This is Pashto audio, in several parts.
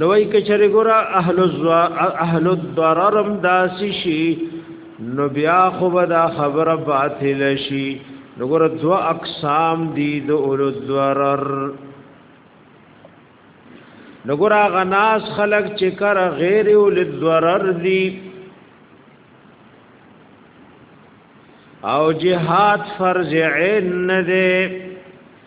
نوای کچره ګره اهل الزوا اهل الضررم داسی شي نو بیا خو به دا خبره باطل شي نو ګره دوا اقسام دي د اول الضرر نو ګره غناس خلق چې کر غیر اول الضرر دي او جهاد فرض عین نه ده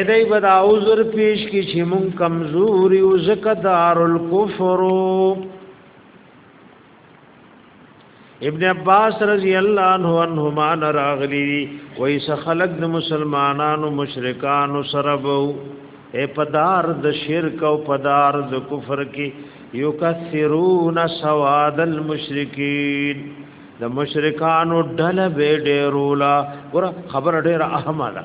ادای بدا عذر پیش کی چې مون کمزوري او زکدار الکفر ابن عباس رضی الله عنه انهما نراغلی وای س خلق د مسلمانانو مشرکانو سره وو اے پدار د شرک او پدار د کفر کې یکثرون سواد المشرکین د مشرکانو ډله به ډیرولا ګور خبر ډیره اهمه ده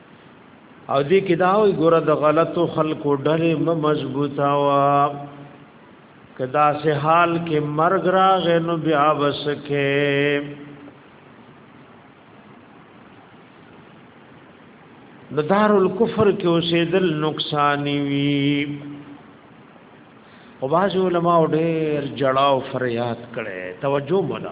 او دې کې دا وي ګوره د غلطو خلکو ډلې م مضبوطه وا کدا سه حال کې مرګ راغې نو بیا وسکه د دار الکفر کې اوسېدل نقصان وي او باج علماء ډېر جړاو فریاد کړي توجه مولا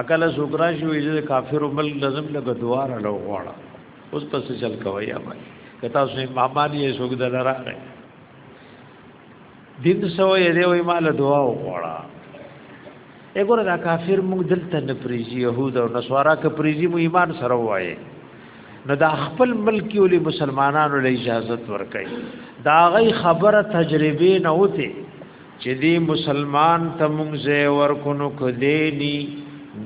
اکل سوکرا شي وي چې کافر بل لازم لګ دوار له غواړه اوس پس چل کوي یا باندې کتا سو امامان یې سوګ دل راغی دین سو یې دی وای مال دعا وغواړه اګوره دا کافر موږ دلته نه پریزي يهود او نصارا ک پریزي مو ایمان سره وای نو دا خپل ملک ولې مسلمانانو له اجازه ورکړي دا غي خبره تجربه نه وته چې دی مسلمان ته مونږ زه ورکو نو کدینی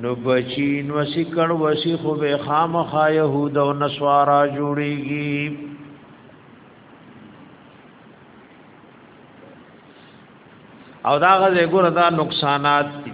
نو بچی نو سکړ وسی خو به خامخا يهود او نصارا جوړیږي او دا غزه ګور دا نقصانات دي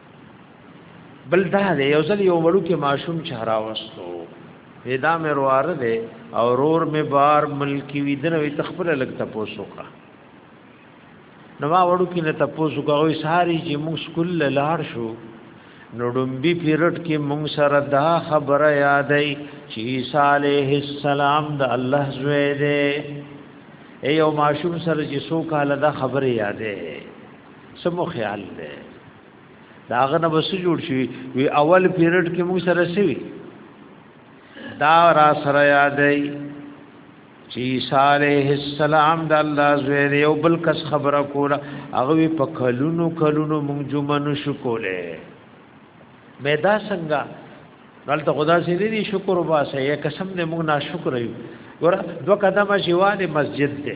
بل دا دی یو ځل یو وړو کې ماشوم چهرا وستو ودا مې روار دی او رور مې بار ملکی ویدنه وی تخپل لګ تاسو کا نو ما وړو کې نه تاسو کا وې ساری چې موږ سکول لار شو نو ډمبي پیرټ کې موږ سره دا خبره یادای چې صالح السلام د الله زوی دی ایو ماشوم سره چې سو کال دا خبره یادې سمو خیال دی دا غنه بس جوړ شي وی اول پیریډ کې موږ سره سوي دا را سره یادای چې عیسی علیه السلام د الله زوی دی او بل کس خبره کوله هغه په کلونو کلونو موږ جمعه نشو کوله مې دا څنګه دلته خدا سي دي شکر وباسه یا قسم دې موږ ناشکر یو ګور دو قدمه شیواله مسجد ده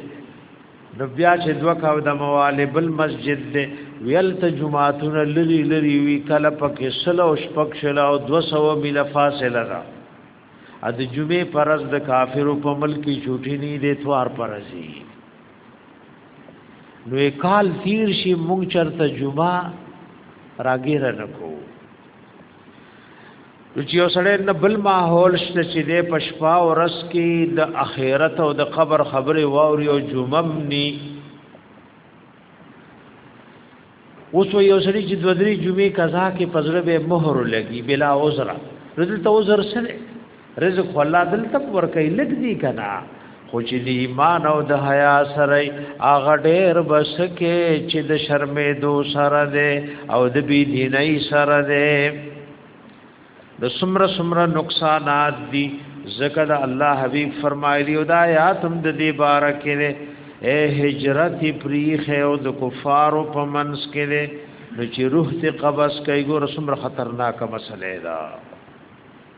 نو بیا چې دوه کاو د مواله بل مسجد دی ویل ته جمعهتون لری لری وی کله پکې سلو شپک شلا او 200 میل فاصله را ا د جمعې پرز د کافرو په ملک چوټی نه دی توار پرزي نو کال تیر شي مونږ چرته جمعه راګیر نه کوو نو چې یو سړی نه بل ماحول شته چې د پشپا او رس کې د اخرت او د قبر خبره واوري او جمم ني اوس یو سړی چې دوه درې جمعې قضا کې پزړه به مهر لګي بلا عذر رضل ته عذر سره رزق الله دلته ورکې لګ دی کنا خو چې د ایمان او د حیا سره هغه ډېر بسکه چې د شرمې دو سره ده او د بی دیني سره ده د سمره سمره نقصانات دي ذکر الله حبیب فرمایلی او دا یا تم د دې بار کې ده اے هجرت پریخ او د کفارو په منس کې ده نو چې روح ته قبض کوي ګور سمره خطرناک مسله ده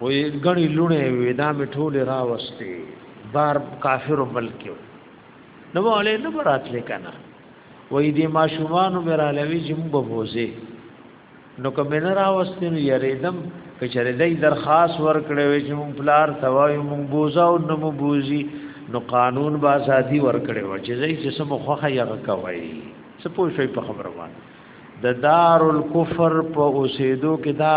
وې غني لونه وې دا می ټوله راوستي بار کافر ملک نو علي نه برات لیکنه وې دې ما شومان مې را لوي جم بوزي نو کوم نه راوستي نو یریدم کچره دې درخواست ورکړې وې چې مون پلار توای مون بوزا او نو بوزي نو قانون با ازادي ورکړې و چې زې چې سم خوخه یې کوي سپو شوي په خبره باندې د دار الکفر په اوسېدو کې دا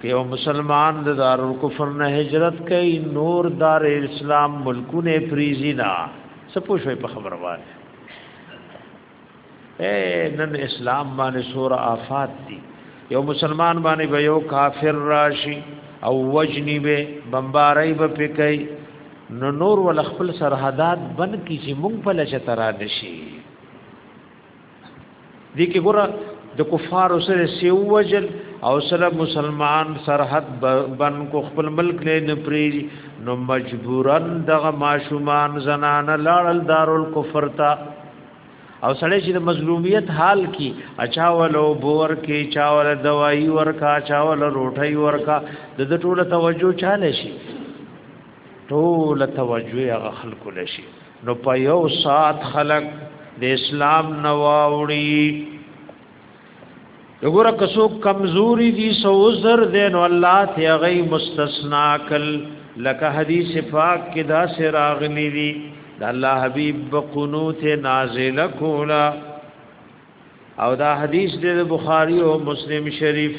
که یو مسلمان د دارالکفر نه هجرت کوي نور دار اسلام ملکونه فریزی نه سپو شوي په خبره باندې اے نن اسلام باندې سور آفات دي یو مسلمان باندې به یو کافر راشي او وجنی به بمبارای به پکای نو نور ول خپل سرحدات بن کی چې مونږ په لچ ترا نشي دي کې ګوره د کفارو سره سی وجل او سره مسلمان سرحد بن کو خپل ملک نه نپری نو مجبورن دغه ماشومان زنان لاړل دارل کفر تا او سړی چې د مظلومیت حال کی اچا ولو بور کی چا ول دوايي ورکا چا ول روټي ورکا د ټوله توجه چاله شي ټول توجه هغه خلکو لشي نو په یو سات خلق د اسلام نواوړي وګوره که څوک کمزوري دي سو عذر دین الله ته غي مستثنا کل لکه حدیث پاک کې دا سر اغلی دي د الله حبیب بقنوت نازل کولا او دا حدیث د بخاری او مسلم شریف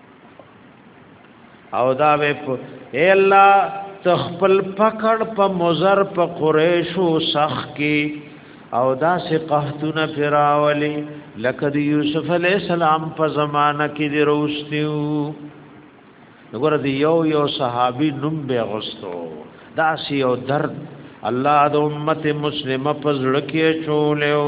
او دا وې اے الله تخپل پکړ په مزر په قریشو سخ کې او دا سه قحطونه فراولی لکه د یوسف علی السلام په زمانہ کې دی روستیو وګوره دی یو یو صحابي نوم به غستو دا سی یو درد الله د امت مسلمه په زړه کې چولیو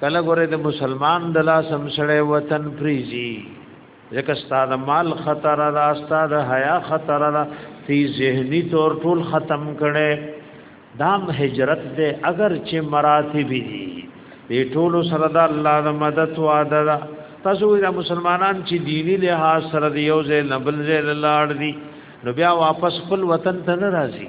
کله ګوره د مسلمان د لاس هم سړی وطن پریزي ځکه ستاد مال خطر را ستاد حیا خطر را تی ذهنی طور ټول ختم کړي دام هجرت دې اگر چې مراتب دي دې ټول سره د الله د مدد وعده ده تاسو د مسلمانان چې دینی لحاظ سره یو ځای نبل ځای لاړ دي نو بیا واپس خپل وطن ته نه راځي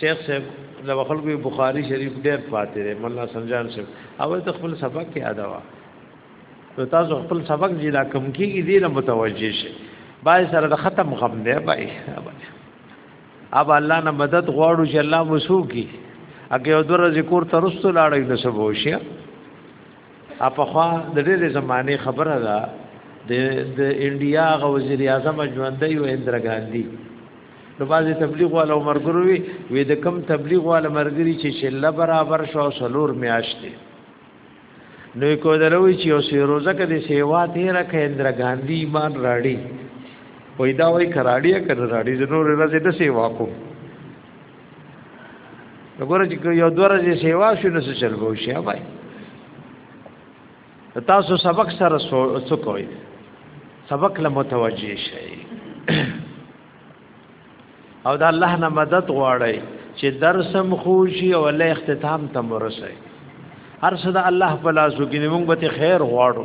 شیخ صاحب د خلکو بخاری شریف ډیر فاتح دی مولانا سنجان صاحب اول ته خپل سبق کې ادا وا نو تاسو خپل سبق جی لا کم کیږي دې نه متوجه شي بای سره د ختم غم دی بای اب الله نه مدد غواړو چې الله وسو کی اګه یو درځ کور ترستو لاړې د سبو شي اپخوا د ډېرې زمانه خبره ده د د انډیا غو وزیر اعظم ژوندۍ او اندرا ګاندی نو بازي تبلیغ والا مرګرو وی وې د کم تبلیغ والا مرګري چې شله برابر شو سلور میاشتې نو کو دروي چې او سی روزه کې د سیوا تیر کې اندرا ګاندی ایمان راړي وې دا وې کراړي کړه راړي د نور راځي د سیوا کوم وګوره چې یو دوه ورځې سیوا شو نو څه چل وو شي بای تاسو سبق سره څه کوئ سبق له متوجي شئ او دا الله نه مدد غواړئ چې درسم خوشي او له اختتام ته مرسئ هر څه د الله په لاس کې موږ به خیر غواړو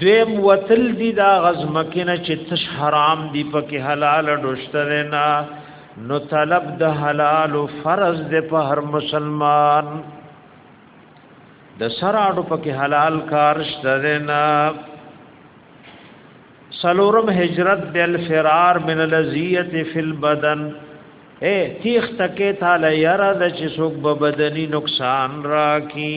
دویم وتل دی دا غزمکینه چې تش حرام دی پکې حلال ډوشته نه نو طلب د حلال فرض د په هر مسلمان د سراډو پکې حلال کار شته نه سلورم هجرت د الفرار من الذیت فی البدن اے تیخ تکې تعالی یرا د چې څوک به بدني نقصان راکی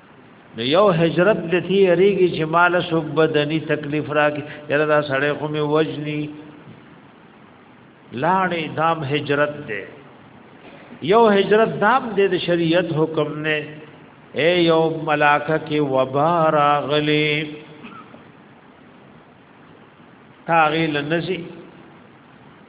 نو یو هجرت د تی ریږي چې مال سوک بدني تکلیف راکې یره دا سړی خو می وجنی لاړې دام هجرت دی یو هجرت دام دی د شریعت حکم نه اے یو ملاکه کې وبا راغلی تاغیل نزی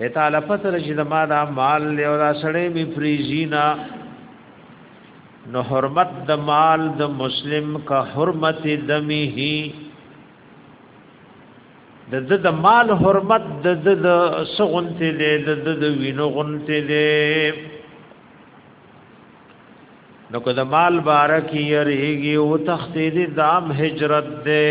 اے تعالی پته لږه د ما دا مال له او دا سړې می فریزینا نو حرمت د مال د مسلم کا حرمت دمه د د د مال حرمت د د د سغونته دی د د د وینو غونته دی نو که د مال بارک یریږي او تختی دی دام هجرت دی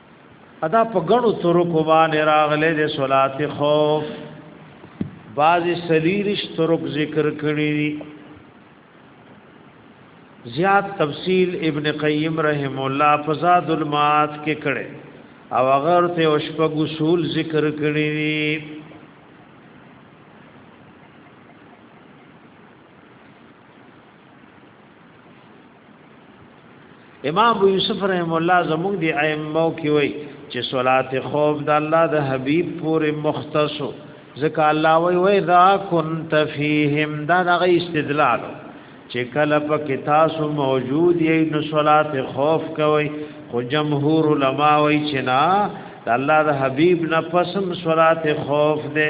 ادا په غړو ترکو باندې راغله د صلات خوف بعضی سلیرش ترک ذکر کړی دی زیاد تفصیل ابن قیم رحم الله فزاد المعاد کې کړي او اگر ته او شپږ اصول ذکر کړی دی امام ابو یوسف رحم الله زموږ دی ائمه کی وای چې صلات خوف د الله د حبیب پورې مختصو ځکه الله وای وای ذا كنت فیهم دا دغه استدلال چې کله په کتاسو موجود یې نو صلات خوف کوي خو جمهور علما وای چې نه د الله د حبیب نه پسم صلات خوف ده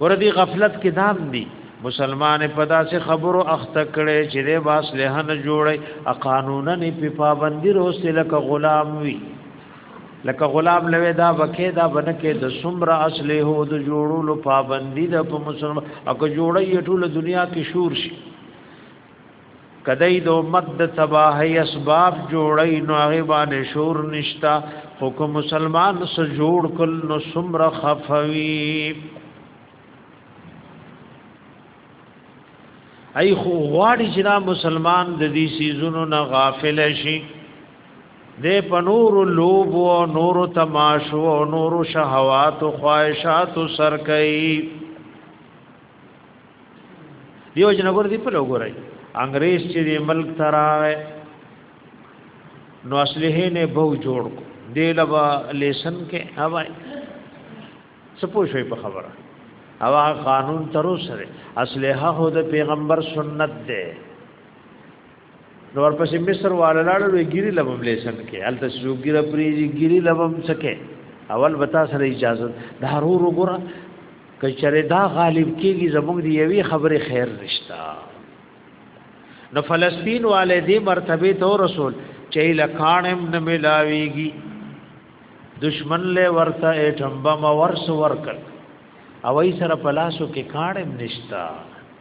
وردی غفلت کې دام دی مسلمان په داسې خبرو اخته کړي چې د باس له نه جوړي ا قانونا نه په پابندي روسته لکه غلام وي لکه غلام لوي دا وکي دا بنکه د سمره اصله هو د جوړولو پابندي د په مسلمان اګه جوړي ټول دنیا کې شور شي کدی د امت د تباہی اسباب جوړی نو هغه باندې شور نشتا خو کو مسلمان سره جوړ کل نو سمر خفوی ای خو غواړي چې دا مسلمان د دې سيزونو نه غافل شي د پنور لوب او نور تماشو او نور شهوات او خواهشات سر کوي دیو جن ګور دی په لګورای انګريز چې د ملک تراغه نو اصله نه بو جوړ کو دی لبا لیسن کې هواي سپو شوی په خبره او قانون تر سره اصله هو د پیغمبر سنت ده نو ورپسې مصر واللاړو وی ګيري لبم لیسن کې الته سوګيره پریږي ګيري لبم سکه اول وتا سره اجازه دا رو رو ګره کچره دا غالب کیږي زموږ دی یوی خبره خیر رشتا نو فلسطین والے دی مرتبه تو رسول چي لکانم نه ملاويږي دشمن له ورته اټمبه ما ورس ورکل او ای سره پلاسو کې کانم نشتا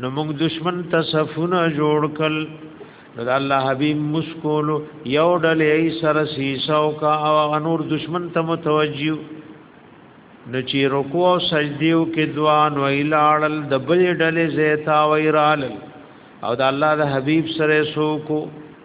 نو موږ دشمن ته صفونه جوړ کل نو د الله حبیب مسکول یو ډل ای سر سیسو کا او انور دشمن ته متوجی نو چی رکوع او سجدیو کې دوان و ایلال د بل ډلې زیتا و ایرال او د الله د حبیب سره سو کو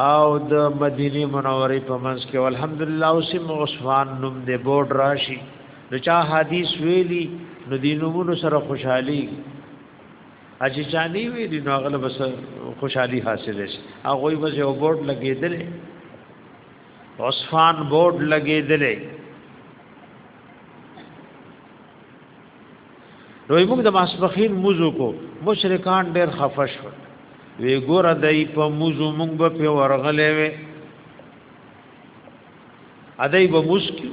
او د مدینه منورې په منځ کې الحمدلله اوس عثمان نوم دې بورډ راشي نو چا حدیث ویلی نو دینونو سره خوشحالي اجي چاني ویلی نو غل بس خوشحالي حاصل شي هغه وي بس یو بورډ لګېدل عثمان بورډ لګېدل نو موږ د ماسپخین موزو کو مشرکان ډیر خفه شو وی ګور دای په موزو موږ به په ورغلې وې ادای به مسکی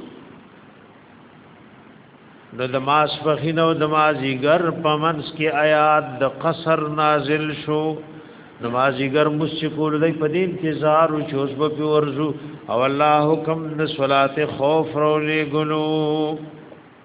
نو د ماسپخین او د مازیګر په منس کې آیات د قصر نازل شو د مازیګر مسکی کول دای په دې انتظار او چوس به په ورزو او الله حکم د صلات خوف رولې ګلو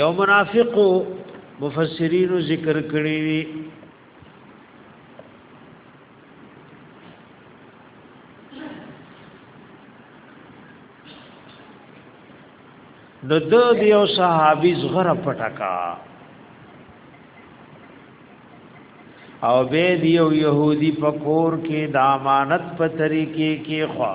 یو منافق مفسرین ذکر کړی دی د د دیو صحابي زغره پټکا او به دیو يهودي پکور کې د امانت په طریقې کې خوا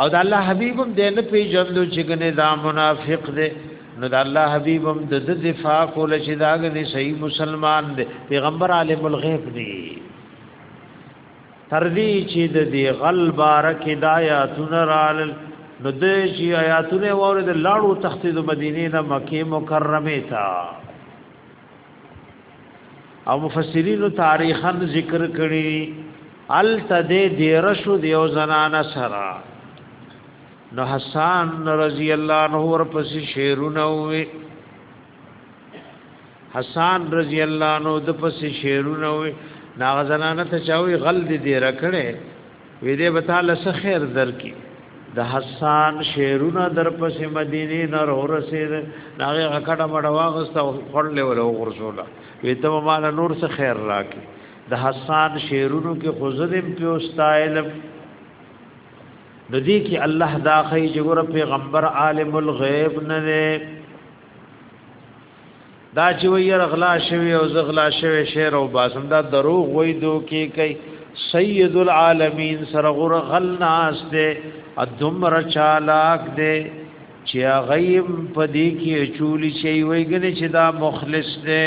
او د الله حبیبم د نه پیژندو چې ګنې دا منافق دی نو د الله حبیبم د د دفاع کول چې دا ګنې صحیح مسلمان دی پیغمبر عالم الغیب دی تر دې چې د دې غل بارک دایاتون رال نو د شي آیاتونه ورته لاړو تخت د مدینه نه مکه مکرمه تا او مفسرین تاریخا ذکر کړي ال تد دیرشو دیو زنان سرا نو حسان رضی الله عنه ورپسې شعرونه وې حسان رضی الله عنه د پسې شعرونه وې ناغه زنانه ته چاوي غل دې دی رکړې وې دې به تعالی څه خیر درکې د حسان شعرونه در پسې مدینه نه ورسید ناغه غکړه مړه واغسته او خړلې ولا غرزولا وې ته مال نور څه خیر راکې د حسان شعرونو کې خزدم پیوستایل د دې کې الله دا خی جوړ پیغمبر عالم الغیب نه دا چې وی ير غلا شوی او زغلا شوی شعر او باسم دا دروغ وای دو کې کوي سید العالمین سره غره غل ناس دے ادم رچالاک دے چې غیب پدې کې چولی شي ویګنه چې دا مخلص دے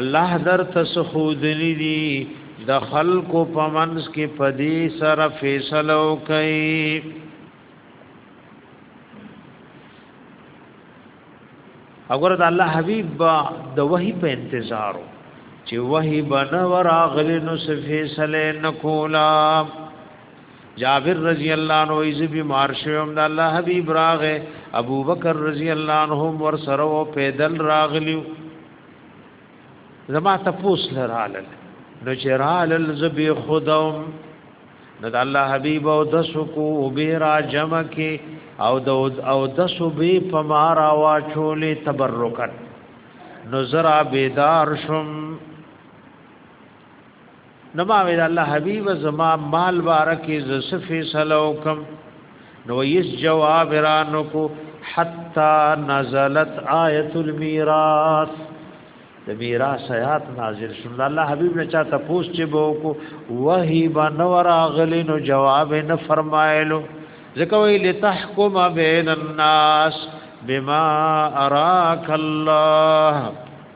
الله در تسخودلی دی د خلق په منس کې پدی سره فیصله وکي اگر د الله حبیب با د وحی په انتظارو چې وحی بنور اغلی نو فیصله نکولا جابر رضی الله عنه ایز بیمار شوم د الله حبیب راغه ابو بکر رضی الله عنه ور سره او پیدل راغلیو زما تفوس لرال نو چرال الزبی خدوم نو د الله حبیب او د سکو او به را جمع کې او د او د سبې په مارا وا چولې تبرکت نو زرا بیدار شم نو ما ویل الله حبیب زما مال بارکه ز صفه سلوکم نو یس جواب رانو کو حتا نزلت آیت المیراث د میراث آیات نازل شول الله حبیب نه چاته پوس چې بو کو وحی بنور اغلی نو جواب نه فرمایلو ځکه وی لتحکم بین الناس بما اراک الله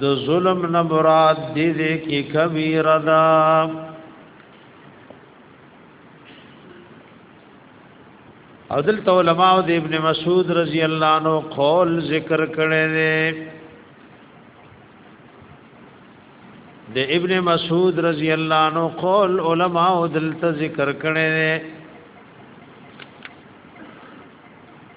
د ظلم نه مراد دې دې کې کبیر دا او دلته علماء د ابن مسعود رضی الله عنه قول ذکر کړي دي د ابن مسعود رضی الله عنه قول علماء دلته ذکر کړي دي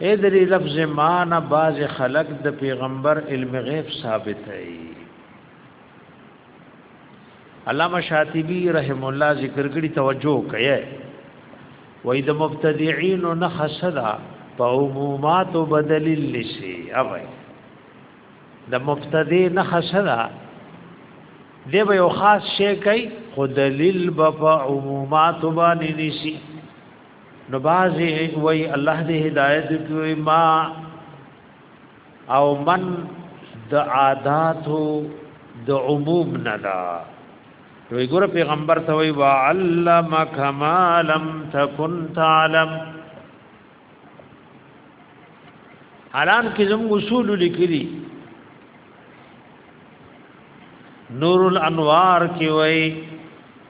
اې د دې لفظ معنا باز خلق د پیغمبر علم غیب ثابت ای علامه شاطبی رحم الله ذکر کړي توجه کړي وای د مبتدعين نه خصدا په عمومات بدل لشي اوای د مبتدی نه خصدا دی به یو خاص شی کوي خو دلیل به په عمومات باندې نشي نو بازي وای الله دې هدایت کوي ما او من د عادات د عموم نه دا نو ګور پیغمبر ته وای وعلمک ما لم تکن تعلم حالان کې زموږ اصول لیکلي نور الانوار کې وای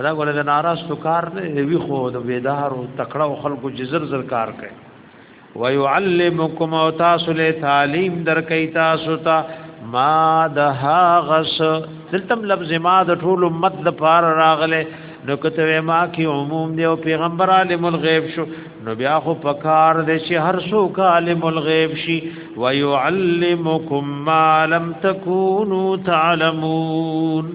ادا ګوره د ناراستو کار نه وی خو د ویدارو تکړه خلکو جزر زر کار کوي ويعلمكم او تاسو له تعلیم درکې تاسو ته ما د هغس دلتم لفظ ما د ټول امت د پار راغله نو کته ما کی عموم دی او پیغمبر عالم الغیب شو نو بیا خو پکار دی چې هر څوک عالم الغیب شي ويعلمكم ما لم تكونوا تعلمون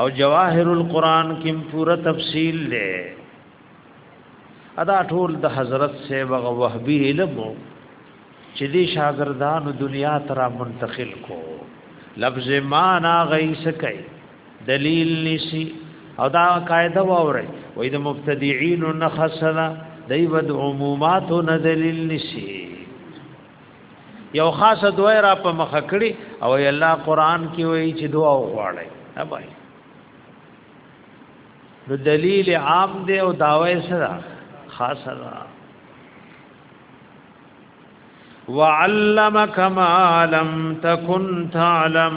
او جواهر القرآن کم پورا تفصیل لے ادا ټول د حضرت سے وغ وحبی علمو چې دی شاگردان دنیا ترا منتقل کو لفظ مانا غی سکی دلیل نسی او دا قاعده ووري وې د مبتدعين نخصلا دیو د عمومات نه دلیل نسی یو خاص دوه را په مخ کړی او الله قران کې وایي چې دعا وغواړي نه بای نو دلیل عام دی او داوی سره خاص را وعلمک ما لم تکن تعلم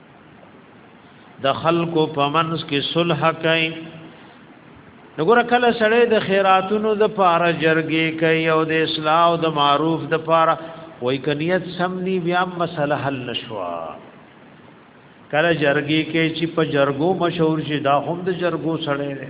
د خلکو په منځ کې صلح کوي نګور کله سړی د خیراتونو د پاره جرګې کوي او د اصلاح او د معروف د پاره وای کنیت سمنی بیا مسله حل نشوا کله جرګې کې چې په جرګو مشهور شي دا هم د جرګو سړی دی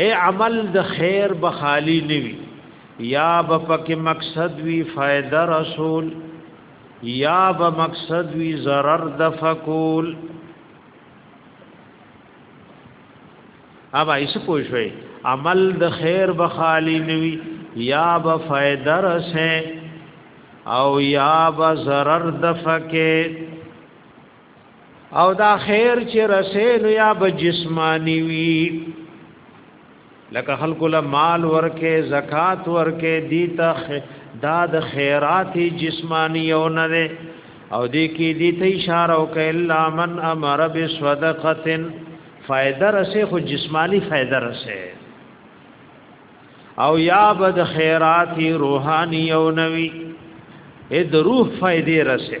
اے عمل د خیر بخالی نیوی یا به پکې مقصد وی فائدہ رسول یا به مقصد وی zarar د فقول اوبه ایس پوښوي عمل د خیر بخالی نیوی یا به فائدہ رسه او یا به zarar د فقول او دا خیر چې رسېلو یا به جسمانی وي لکه خلکو له مال ورکه زکات ورکه دي ته دا د خیرات جسمانی او نه ده او دې کې دې ته اشاره وکړه الا من امر بصدقه فائدہ رسې خو جسمانی فائدہ رسې او یا بد خیرات روحانی او نوی اې د روح فائدې رسې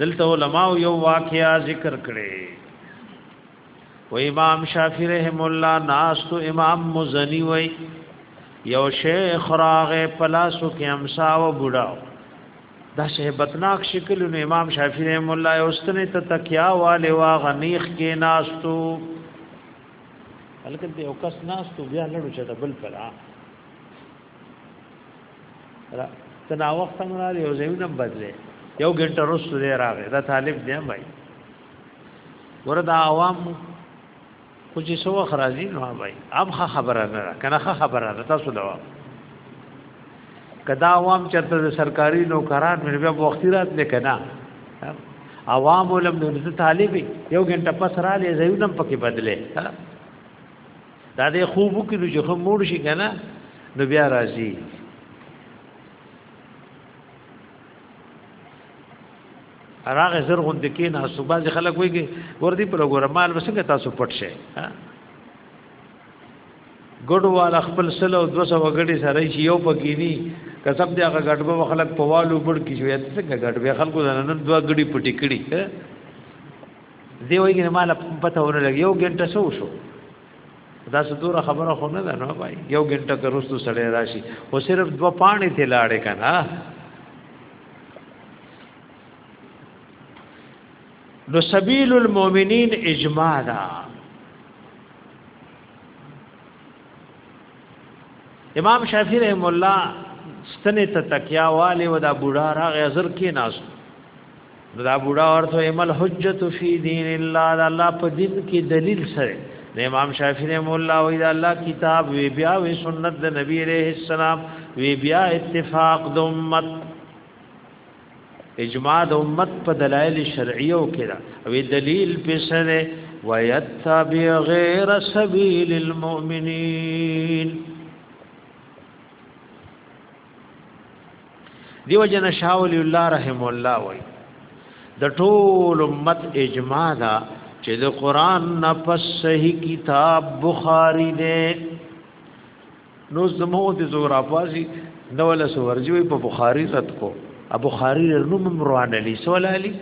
دلته علماء یو واقعیا ذکر کړي و امام شافعی رحم الله ناس تو امام مزنی وای یو شیخ راغ پلاسو کې امسا و بډاو دا شهبتناک شکل نو امام شافعی رحم الله اوستنه ته تکیا والے وا غنیخ کې ناس تو هلکه یو کس ناس تو بیا لړو چې بل پلا ته نا وخت هم را یو ځای نه بدلې یو ګنټه رسو دی راغی دا طالب دی مای وردا عوام خو چې سو خرازي نو مای اب خبره نه کنه خبره نه تاسو دا کدا عوام چرته سرکاري نوکران مې بیا وختي رات نه کنه عوام علم د طالب یو ګنټه پس را لې زیونم پکې بدلې دا دې خوب کې نو چې مور شي کنه نو بیا راځي راغه زر غوند کې نه صبح ځ خلک وایي ور دي پر ګور مال وسنګ تاسو پټ شي ګډو والا خپل سلو 200 وګړي سره شي یو پکینی کسب دی هغه ګډبه خلک په والو بړ کې شوی څنګه ګډبه خلکو نن دوه ګړي پټی کړي دی وایي چې مال پته ونه لګي یو غنټه شو شو دا ستوره خبره خو نه ده نو بھائی یو غنټه کرستو سړی راشي او صرف دو پانی ته لاړې کنه نو سبیل المؤمنین اجماع دا امام شافعی رحم الله ستنه ته تکیا والے ودا بوډا راغ ازر کې ناس دا بوډا ورته ایمل حجت فی دین الله دا الله په دین کې دلیل سره د امام شافعی رحم الله او دا الله کتاب وی بیا وی سنت د نبی علیہ السلام وی بیا اتفاق د امت اجماع د امت په دلایل شرعیو کې دا وی دلیل په سره ويتبع غیر سبیل المؤمنین دیو جن شاول الله رحم الله وای د ټول امت اجماع دا چې د قران نه پس صحیح کتاب بخاری دی نو زمو د زور افاظي نو له سورجی په بخاری رات کو ابو بخاری نوم مروان علی سوال علی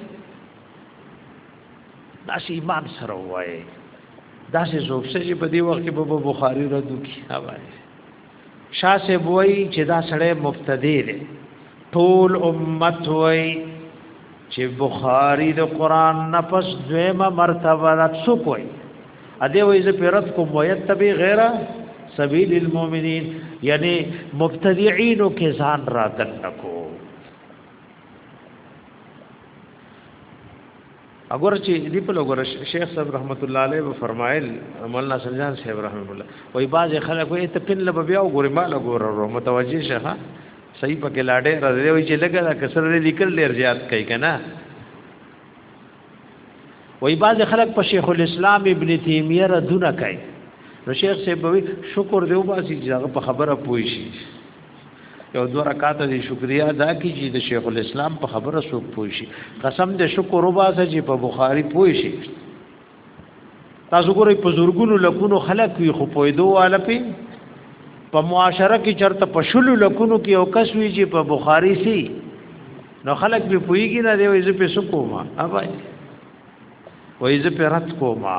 داس ایمان سره وای داسې زوب سره په دې وخت کې په بخاری رات کی اوبه شاه سے بوئی چې دا سړی مبتدی دی ټول امت وای چې بخاری د قران نفس دویمه مرتبه ده څو کوي ا دې وای زه پیرت کوم وایت تبي غیره سبیل المؤمنین یعنی مبتدعين کې ځان را دنکو اګور چې دی په لګور شیخ صاحب رحمت الله علیه و فرمایل مولانا سنجان صاحب رحم الله وای باز خلک وای ته پن لب بیا وګورې ما لګور ورو متوجه شه صحیح پکې لاډې راځي وای چې لګا دا کسر دې لیکل ډیر زیات کوي کنه وای باز خلک په شیخ الاسلام ابن تیمیه را دونه کوي نو شیخ صاحب وای شکر دې وباسي چې هغه په خبره پوي شي یو دوه رکعات دی شکریا ادا کی چې د شیخ الاسلام په خبره سوق پوي شي قسم دې شکر وباسه چې په بخاری پوي شي تاسو ګورئ په زورګونو لکونو خلک وي خو په دوه والا پی په معاشره کې چرته په شلو لکونو کې او کس وی چې په بخاری سي نو خلک به پويږي نه دی وې زه په سکو ما اوبای وې زه په رات کو ما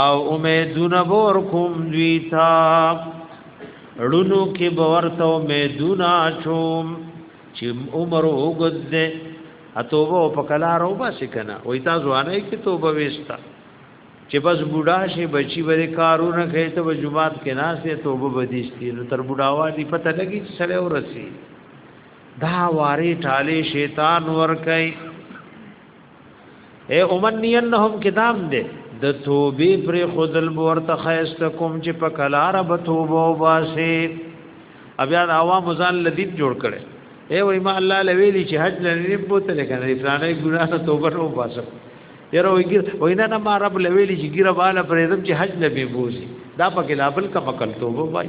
او امیدونه بور کوم دوی تا ړونو کې باور ته امیدونه چوم چې عمر وګد دې اتوبه په کلار او بس کنه وې تا ځوانه کې توبه وستا چې بس بوډا شي بچي به کارونه کوي ته جمعات کې ناشې توبه بدیشتي نو تر بوډاوا دی پته لګي چې سړی ورسي دا واره ټاله شیطان ور کوي اے امنینهم کدام دې د توبې پر خودل ورته خیست کوم چې په کلار به توبه وباسي بیا د عوام ځان لذیذ جوړ کړي اے وای ما الله لویلی چې حج لنی بوتل کنه فلانه ګناه ته توبه نو وباسم یره وګیر وینا نه ما رب لویلی چې ګیره بالا پرېدم چې حج لبي بوزي دا پکې لابل کا مکل توبه وای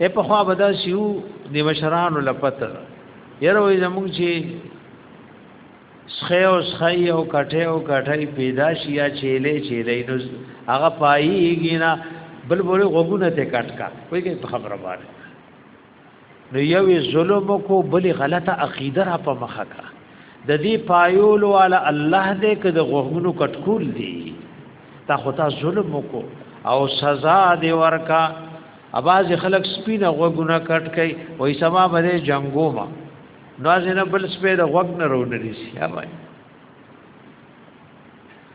اے په خوا بدا شیو د مشرانو لپته یره وې زموږ چې سخی او سخی او کټه او کټه پیدا شي یا چیلې چیلې نو هغه پایږي نه بل بل غوګونه ته کټکا وایي په خبره باندې نو یوې ظلم کو بلی غلطه عقیده را په مخه کا د دې پایول والا الله دې که د غوهمونو کټکول دی تا خو تا ظلم کو او سزا دې ورکا اواز خلق سپینه غوګونه کټ کای وای سما باندې جنگو ما نو ځنه بل سپې د غوګ نه رونري سی اوبای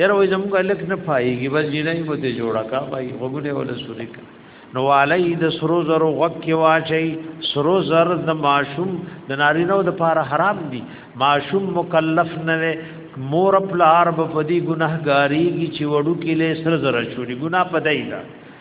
یره وې زموږ الک نه پایږي بس جنای مو ته جوړه کا پای وګونه ولا سوري کا نو علی د سرو زرو غک کې واچي سرو زر د ماشوم د نارینو د پاره حرام دي ماشوم مکلف نه وي مور پلار په دې ګناهګاری کی چې وړو کې له سر زر چوری ګناه پدای دا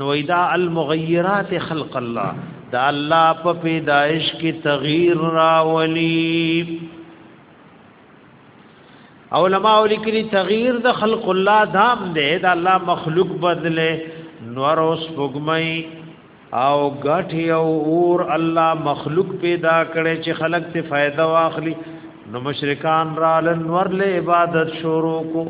نو ادا المغیرات خلق الله دا الله په پیدائش کې تغییر راولي علماء لیکلي تغییر د خلق الله دام دی دا الله مخلوق بدله نور اوس پګمای او غټي او اور الله مخلوق پیدا کړي چې خلق ته فائدہ واخلي نو مشرکان را لنور له عبادت شروع کو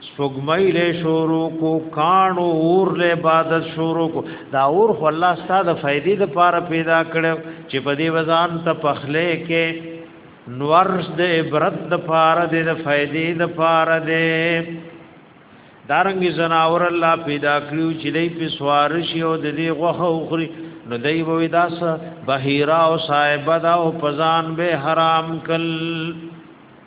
سپګمای له شروع کو کانو اور له عبادت شروع کو دا اور خو الله ستاسو فائدې د پاره پیدا کړو چې په دې وزن ته پخلې کې نورس د عبرت د پاره د فائدې د پاره دې دارنګي زناور الله پیدا کړو چې دې په سوار شي او د دې غوخه وخوري نو دای وې داس بهیرا او صاحب دا او پزان به حرام کل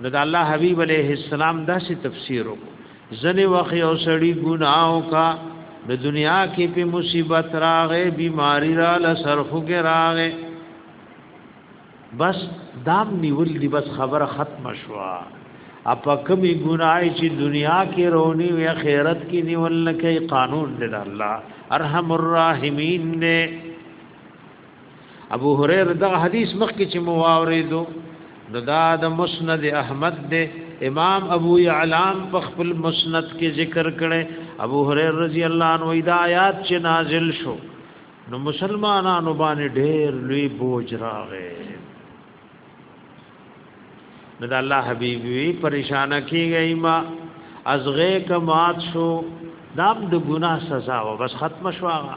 نو د الله حبیب علیه السلام داسې تفسیر وکړو ځنې وخت یو سړی ګناو کا د دنیا کې په مصیبت راغې بیماری را لسرخو کې راغې بس دام نیول دی بس خبره ختم شوا اپا کمی گناہی چی دنیا کی رونی وی خیرت کی نیول نکی قانون دی اللہ ارحم الراحمین دی ابو هريره دا حدیث مخکې چې مو واورېدو نو دا د مسند احمد دی امام ابو یعلام په خپل مسند کې ذکر کړي ابو هريره رضی الله عنه دا آیات چې نازل شو نو مسلمانانو باندې ډېر لوی بوج راغی نو د الله حبيب وی پریشان کیږي ما ازغه کمات شو دام د ګناه سزا و بس ختم شو هغه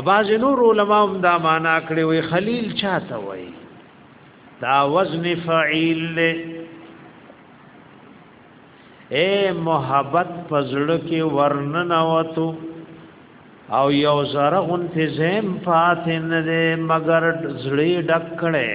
اباز نور علماء هم دا معنا کړی وی خلیل چاته وای دا وزن فعیل له اے محبت پزړه کې ورنن وتو او یو زره غن ته زم پاتې نه دې مگر زړې ډکړې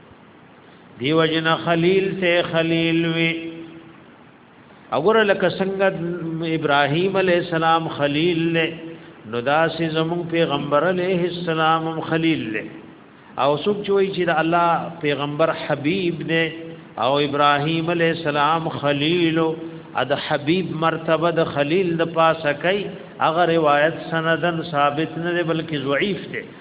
دیو جن خلیل سے خلیل وی اگر لک سنگت ابراهیم علی السلام خلیل له نو داس زمون پیغمبر علیہ السلام خلیل له او سوک چوي چې د الله پیغمبر حبیب دی او ابراهیم علی السلام خلیل او د حبیب مرتبه د خلیل د پاسه کوي اگر روایت سندن ثابت نه بلکې ضعیف دی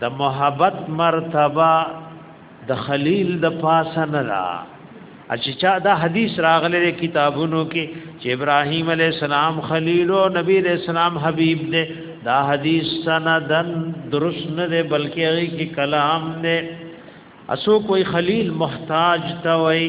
د محبت مرتبه د خلیل د پاسه نه را اچ چا دا حدیث راغلی کتابونو کې چې ابراهیم علی السلام خلیل او نبی علی السلام حبیب دی دا حدیث سندن درست نه دی بلکې هغه کې کلام دی اسو کوئی خلیل محتاج تا وای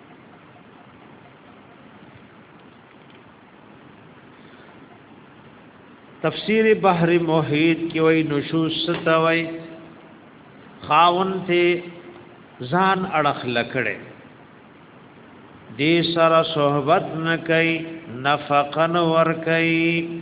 تفسیر بحر محیط کې وای نشوز ستوي خاون ته ځان اڑخ لکړي دې سره صحبت نه کوي نفقن ور کوي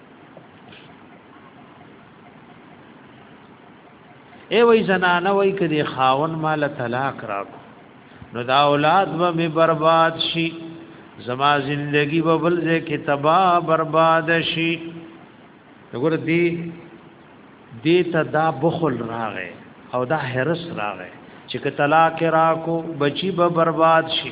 ای وای زنانه وای کدي خاون مال طلاق راکو نو دا اولاد به می برباد شي زما زندگی به بل ځای کې تباہ برباد شي وګوره دی دی ته دا بخل راغې او دا حرس راغې چې که طلاق راکو بچي به برباد شي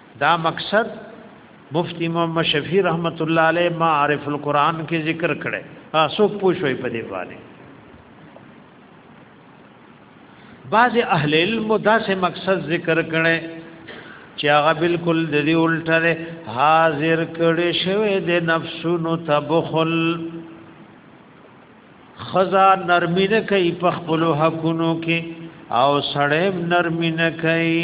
دا مقصد مفتی محمد شفیع رحمت الله علیه معارف القرآن کې ذکر کړي تاسو پوښوي په دې باندې بعض اهل علم دا سه مقصد ذکر کړي چې هغه بالکل د دې الټه حاضر کړي شوی د نفسونو تبخل خزا نرمینه کوي په خپل حقونو کې او سړیم نرمینه کوي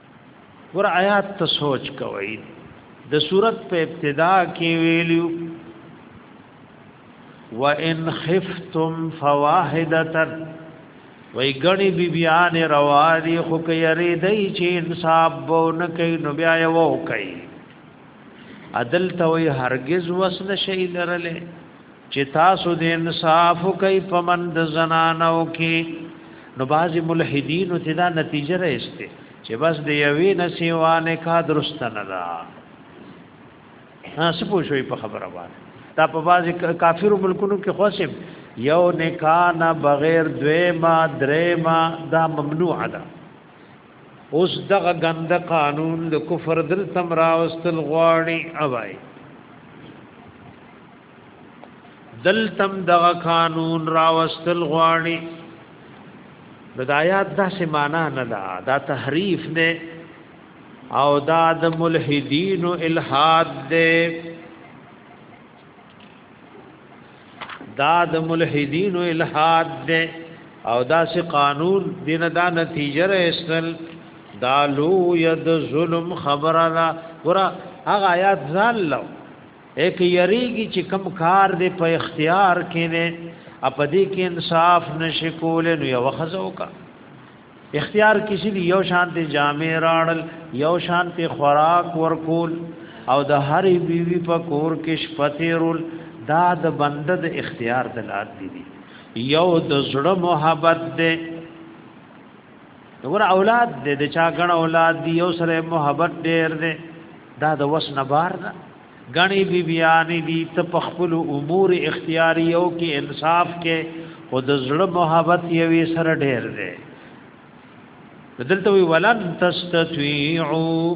ور آیات ته سوچ کوئ د صورت په ابتدا کې ویلو وان خفتم فواحده وای غنی بی بیان رواري خو کې یری دای چې انصاف بو نه کوي نو بیا یې وو کوي عدل ته وای هرگز وسنه شي لرله چې تاسو د انصاف کوي په من د زنانو کې نو باز ملحدین ته دا نتیجه راځته چې بس د یوې نسیوانه کا درست نه را ها سپو شوی په خبره باندې دا په باز کافر ملکونو کې خوشم یو نکاح نه بغیر دوی ما درې ما دا ممنوع ده اوس دغه غند قانون د کفر دل تمراوستل غواړي اوای دلتم دغه قانون راوستل غواړي د آیات داسې معنا نه ده دا تحریف نه او دا د ملحدین الہاد ده دا د ملحدین الہاد ده او دا سه قانون دین دا نتیجه رسل دا لو ید ظلم خبره ورا هغه آیات ځان لو اک یریږي چې کم کار دې په اختیار کې نه اپدې کې انصاف نشي کولې نو یو خزو کا اختیار کسی دی یو شان ته جامع راړل یو شان ته خوراک ورکول او د هر بیوی په کور کې شپتیرول دا د بنده د اختیار دلات دي یو د زړه محبت ده دغه اولاد دې د چا غن اولاد دی یو سره محبت ډېر دی دا د وس نه بار ده غني بی بیان دي ته په خپل امور اختیاریو کې انصاف کې او د زړه محبت یوې سره ډېر دی دلته وی ولن تستطيعوا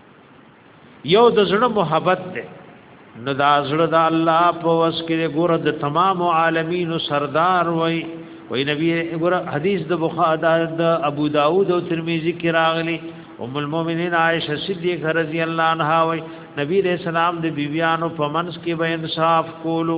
یو د زړه محبت ده نو دا زړه د الله په وس کې ګور د تمام عالمین سردار وای وای نبی ګور حدیث د بخاری د ابو داود او ترمذی کې راغلی ام المؤمنین عائشه صدیقہ رضی الله عنها وای نبی رسول الله د بیبیانو په منځ کې به انصاف کولو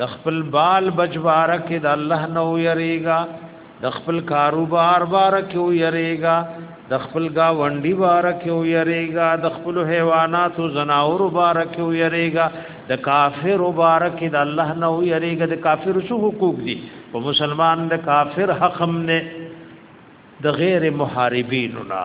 د خپل بال بچ بارک د الله نو یریګا د خپل کاروبار بارک یو یریګا د خپل گاونډي بارک یو یریګا د خپل حیوانات او زناور بارک یو یریګا د کافر بارک د الله نو یریګا د کافر شو حقوق دي او مسلمان د کافر حق هم نه د غیر محاربین نه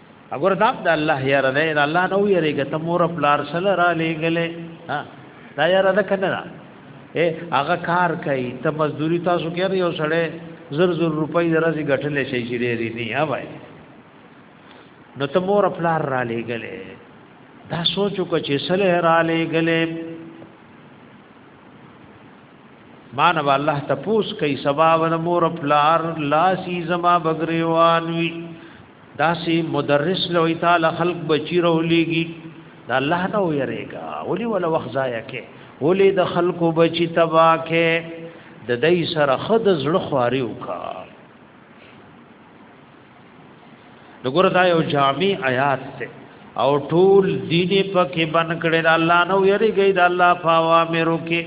اګور دا د الله یاره دی دا الله نو یریږي ته مور پلار سره را لېګلې ها دا یاره ده کنه دا اے هغه کار کوي ته مزدوري تاسو کوي یو سړی زر زر روپۍ درځي غټلې شي چې لري نه یا وای نو ته مور پلار را لېګلې دا سوچو کو چې سره را لېګلې مانو الله تپوس کوي سبا ور مور پلار لاسی زما بغریوان وی داسې مدرس لوی تعالی خلق بچی رولیږي دا الله نه ویریږي ولي ولا وخت ضایع کې ولي د خلکو بچی تبا کې د دې سره خد زړه خواري وکا دغه دا یو جامع آیات ته او ټول دین په کې بن کړي دا الله نه ویریږي دا الله فاوا مې روکي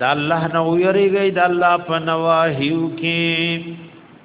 دا الله نه ویریږي دا الله په نواهیو کې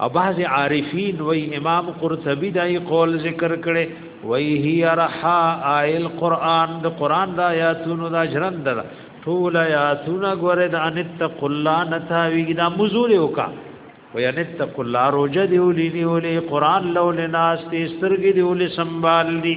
او بعض عارفین وی امام قرطبی دای قول ذکر کړي وی هی رحا آیل قران د قران د آیاتونو د اجرند ده ټول آیاتونه ګوره د ان تق الله نتاوی دا مزور وکا و ان تق الله روزه دی ولې دی ولې قران لو لناس تی سترګې دی ولې سنبال دی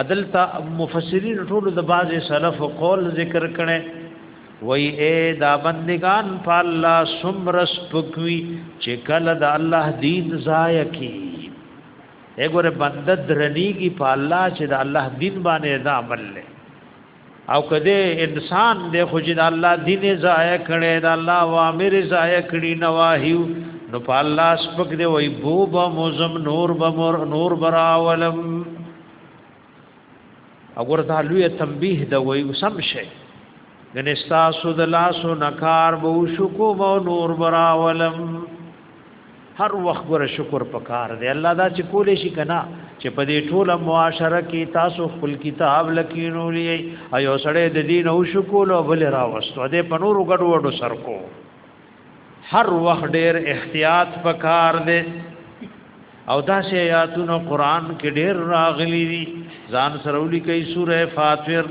عدل تا مفسرین ټول د باز سلف قول ذکر کړي وای اے دا بندگان په الله سمرس پکوي چې کله د الله دین ضایع کی اګوره بنده درنیږي په الله چې د الله دین باندې دا عمل لې او کده انسان دی خو چې د الله دین ضایع کړي د الله اوامر ضایع کړي نواهی نو په الله سپک دی وای بو به موزم نور به مور نور براولم اگر دا لوی تنبیه د وای سم شي ګنې تاسو د لاسو نکار به شکو به نور براولم هر وخت ګره شکر پکار دی الله دا چې کولې شي کنه چې په دې ټوله معاشره کې تاسو خپل کتاب لکینو لې ایو سړې د دین او شکول او بل راوستو دې په نورو ګډو وډو سر کو هر وخت ډېر احتیاط پکار دی او دا شی آیاتونو قران کې ډېر راغلي دي ځان سره ولي کوي سوره فاطر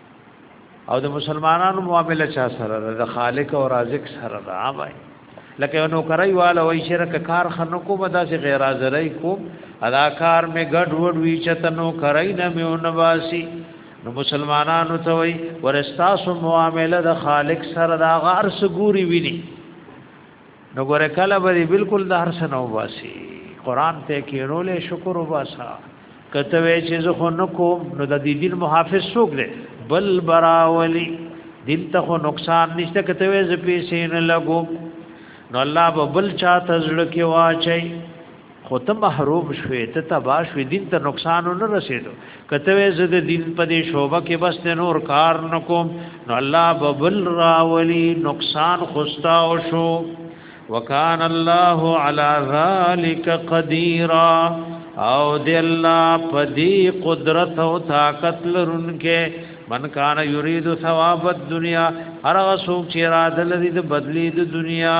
او د مسلمانانو معامله چا سره ده د خالق او رازق سره ده اوبای لکه نو کرای والا وای شرک کار خنو کو بدا سي غیر حاضرای کو ادا کار می ګډ وډ وی چتنو کرای نه میو نواسی نو مسلمانانو ته وای ورستاسو معامله د خالق سره ده غار سګوري ویني نو ګوره کله به بالکل د هر سنو واسي قران ته کېرولې شکر وباسا کته وی چې زه خو نکو نو د دې دین محافظ څوک دی بل براولی دین ته خو نقصان نشته کته وی زه پیسې نه لګو نو الله به بل چا تزړه کې واچي خو ته محروم شوې ته تبا شوې دین ته نقصان نه رسیدو کته وې زه د دین په دې شوبه کې بس ته نور کار نکوم نو الله ببل راولي نقصان خوستا او شو وکان الله علی ذلک قدیرا او دې الله په دې قدرت او طاقت لرونکې من کان یرید ثواب الدنیا هر غسوک چې را دل دې بدلی د دنیا